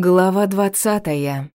Глава двадцатая.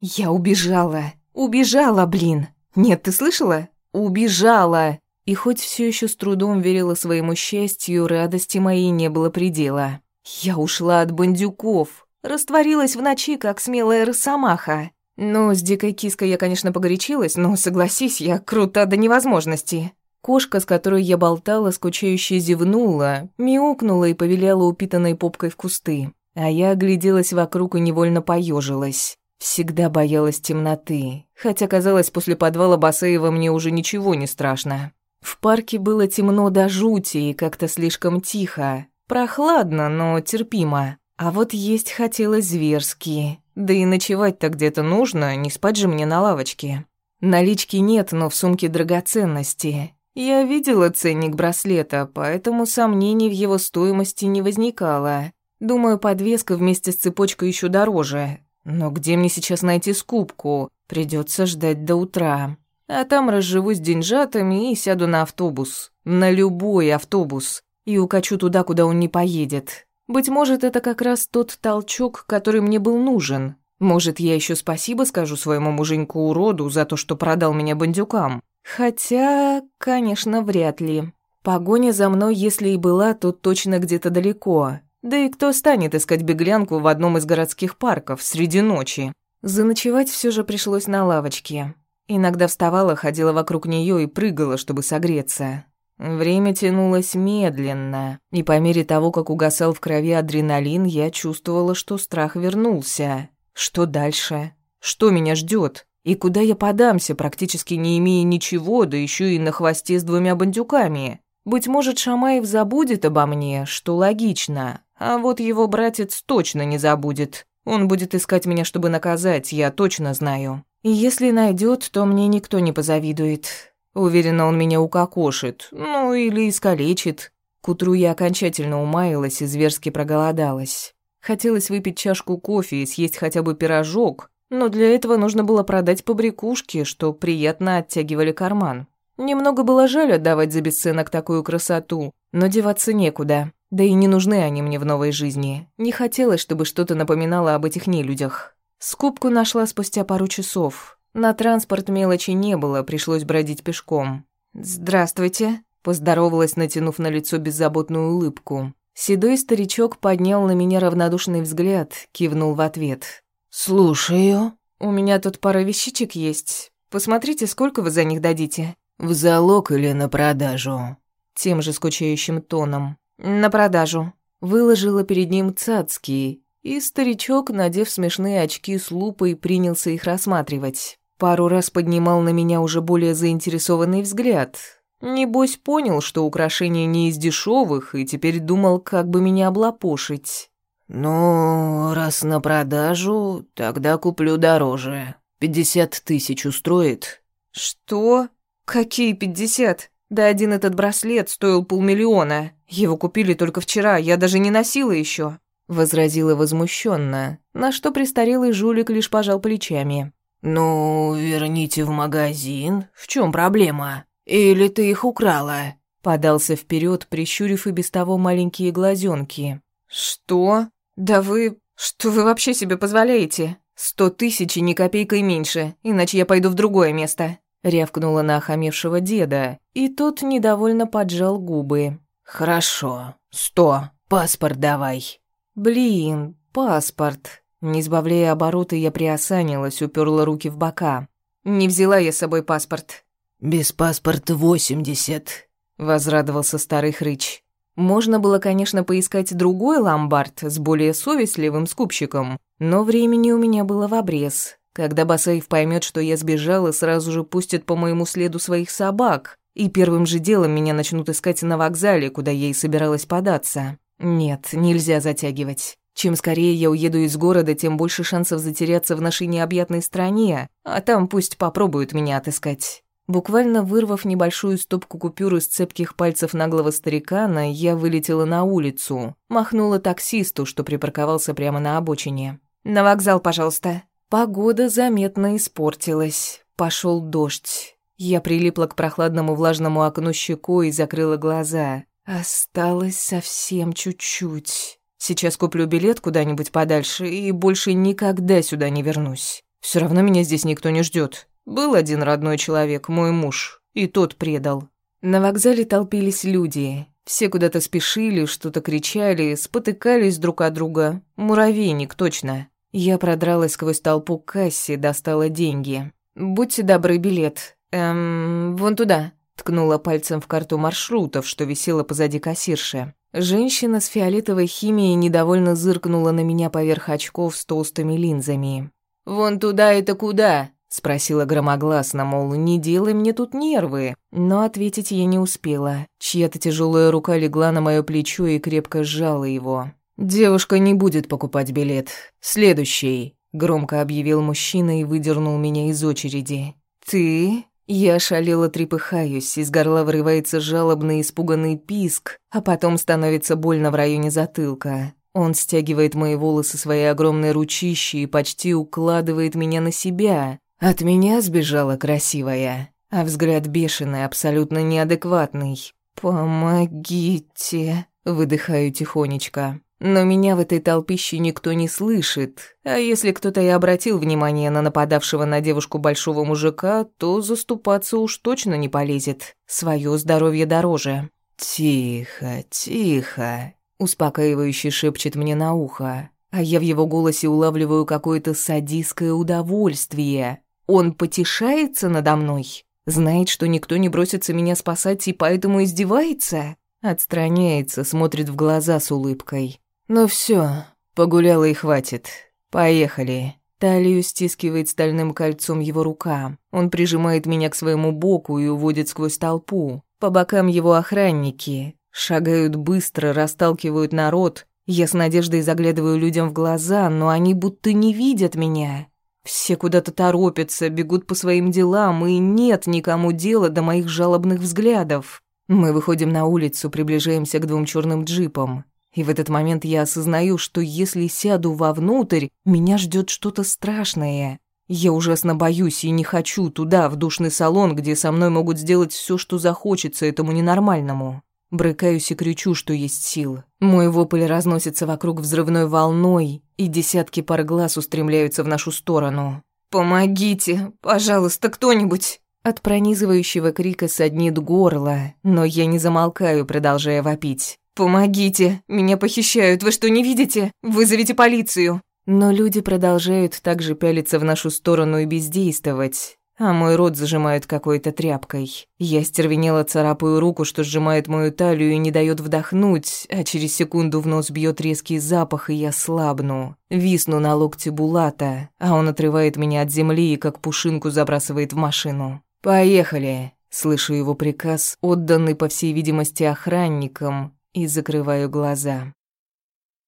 Я убежала. Убежала, блин. Нет, ты слышала? Убежала. И хоть все еще с трудом верила своему счастью, радости моей не было предела. Я ушла от бандюков. Растворилась в ночи, как смелая росомаха. Ну, с дикой киской я, конечно, погорячилась, но, согласись, я крута до невозможности. Кошка, с которой я болтала, скучающе зевнула, мяукнула и повеляла упитанной попкой в кусты. А я огляделась вокруг и невольно поежилась. Всегда боялась темноты, хотя, казалось, после подвала Басеева мне уже ничего не страшно. В парке было темно до жути и как-то слишком тихо. Прохладно, но терпимо. А вот есть хотелось зверски. Да и ночевать-то где-то нужно, не спать же мне на лавочке. Налички нет, но в сумке драгоценности. Я видела ценник браслета, поэтому сомнений в его стоимости не возникало. Думаю, подвеска вместе с цепочкой еще дороже. Но где мне сейчас найти скупку? Придется ждать до утра. А там разживусь деньжатами и сяду на автобус. На любой автобус. И укачу туда, куда он не поедет. Быть может, это как раз тот толчок, который мне был нужен. Может, я еще спасибо скажу своему муженьку-уроду за то, что продал меня бандюкам. Хотя, конечно, вряд ли. Погоня за мной, если и была, то точно где-то далеко. Да и кто станет искать беглянку в одном из городских парков среди ночи? Заночевать все же пришлось на лавочке. Иногда вставала, ходила вокруг нее и прыгала, чтобы согреться. Время тянулось медленно, и по мере того, как угасал в крови адреналин, я чувствовала, что страх вернулся. Что дальше? Что меня ждет? И куда я подамся, практически не имея ничего, да еще и на хвосте с двумя бандюками? Быть может, Шамаев забудет обо мне, что логично, а вот его братец точно не забудет. Он будет искать меня, чтобы наказать, я точно знаю. И если найдет, то мне никто не позавидует. Уверена, он меня укокошит, ну или искалечит. К утру я окончательно умаялась и зверски проголодалась. Хотелось выпить чашку кофе и съесть хотя бы пирожок, но для этого нужно было продать побрякушки, что приятно оттягивали карман. Немного было жаль отдавать за бесценок такую красоту, но деваться некуда. Да и не нужны они мне в новой жизни. Не хотелось, чтобы что-то напоминало об этих нелюдях. Скупку нашла спустя пару часов. На транспорт мелочи не было, пришлось бродить пешком. «Здравствуйте», – поздоровалась, натянув на лицо беззаботную улыбку. Седой старичок поднял на меня равнодушный взгляд, кивнул в ответ. «Слушаю. У меня тут пара вещичек есть. Посмотрите, сколько вы за них дадите». «В залог или на продажу?» Тем же скучающим тоном. «На продажу». Выложила перед ним цацки, и старичок, надев смешные очки с лупой, принялся их рассматривать. Пару раз поднимал на меня уже более заинтересованный взгляд. Небось, понял, что украшение не из дешевых, и теперь думал, как бы меня облапошить. «Ну, раз на продажу, тогда куплю дороже. Пятьдесят тысяч устроит?» «Что? Какие пятьдесят? Да один этот браслет стоил полмиллиона. Его купили только вчера, я даже не носила еще. возразила возмущенно, на что престарелый жулик лишь пожал плечами. «Ну, верните в магазин. В чем проблема? Или ты их украла?» Подался вперед, прищурив и без того маленькие глазенки. «Что? Да вы... Что вы вообще себе позволяете? Сто тысяч и ни копейкой меньше, иначе я пойду в другое место рявкнула на охамевшего деда, и тот недовольно поджал губы. «Хорошо. Сто. Паспорт давай». «Блин, паспорт». Не сбавляя обороты, я приосанилась, уперла руки в бока. «Не взяла я с собой паспорт». «Без паспорта восемьдесят», — возрадовался старый хрыч. Можно было, конечно, поискать другой ломбард с более совестливым скупщиком, но времени у меня было в обрез. Когда Басаев поймет, что я сбежала, сразу же пустит по моему следу своих собак, и первым же делом меня начнут искать на вокзале, куда я и собиралась податься. Нет, нельзя затягивать. Чем скорее я уеду из города, тем больше шансов затеряться в нашей необъятной стране, а там пусть попробуют меня отыскать. Буквально вырвав небольшую стопку купюр из цепких пальцев наглого старикана, я вылетела на улицу, махнула таксисту, что припарковался прямо на обочине. «На вокзал, пожалуйста», Погода заметно испортилась. Пошел дождь. Я прилипла к прохладному влажному окну щекой и закрыла глаза. Осталось совсем чуть-чуть. Сейчас куплю билет куда-нибудь подальше и больше никогда сюда не вернусь. Все равно меня здесь никто не ждет. Был один родной человек, мой муж, и тот предал. На вокзале толпились люди. Все куда-то спешили, что-то кричали, спотыкались друг от друга. Муравейник, точно. Я продралась сквозь толпу к кассе, достала деньги. «Будьте добры, билет. Эм, вон туда», — ткнула пальцем в карту маршрутов, что висела позади кассирши. Женщина с фиолетовой химией недовольно зыркнула на меня поверх очков с толстыми линзами. «Вон туда это куда?» — спросила громогласно, мол, не делай мне тут нервы. Но ответить я не успела. Чья-то тяжелая рука легла на мое плечо и крепко сжала его. «Девушка не будет покупать билет. Следующий», — громко объявил мужчина и выдернул меня из очереди. «Ты?» Я шалела трепыхаюсь, из горла вырывается жалобный испуганный писк, а потом становится больно в районе затылка. Он стягивает мои волосы своей огромной ручищей и почти укладывает меня на себя. От меня сбежала красивая, а взгляд бешеный, абсолютно неадекватный. «Помогите», — выдыхаю тихонечко. Но меня в этой толпище никто не слышит, а если кто-то и обратил внимание на нападавшего на девушку большого мужика, то заступаться уж точно не полезет. Своё здоровье дороже. «Тихо, тихо», — успокаивающе шепчет мне на ухо, а я в его голосе улавливаю какое-то садистское удовольствие. Он потешается надо мной? Знает, что никто не бросится меня спасать и поэтому издевается? Отстраняется, смотрит в глаза с улыбкой. «Ну все, погуляла и хватит. Поехали». Талию стискивает стальным кольцом его рука. Он прижимает меня к своему боку и уводит сквозь толпу. По бокам его охранники. Шагают быстро, расталкивают народ. Я с надеждой заглядываю людям в глаза, но они будто не видят меня. Все куда-то торопятся, бегут по своим делам, и нет никому дела до моих жалобных взглядов. Мы выходим на улицу, приближаемся к двум черным джипам. И в этот момент я осознаю, что если сяду вовнутрь, меня ждет что-то страшное. Я ужасно боюсь и не хочу туда, в душный салон, где со мной могут сделать все, что захочется этому ненормальному. Брыкаюсь и кричу, что есть сил. Мой вопль разносится вокруг взрывной волной, и десятки пар глаз устремляются в нашу сторону. «Помогите, пожалуйста, кто-нибудь!» От пронизывающего крика саднит горло, но я не замолкаю, продолжая вопить. «Помогите! Меня похищают! Вы что, не видите? Вызовите полицию!» Но люди продолжают также пялиться в нашу сторону и бездействовать, а мой рот зажимают какой-то тряпкой. Я стервенело царапаю руку, что сжимает мою талию и не дает вдохнуть, а через секунду в нос бьет резкий запах, и я слабну. Висну на локте Булата, а он отрывает меня от земли и как пушинку забрасывает в машину. «Поехали!» Слышу его приказ, отданный, по всей видимости, охранникам, и закрываю глаза.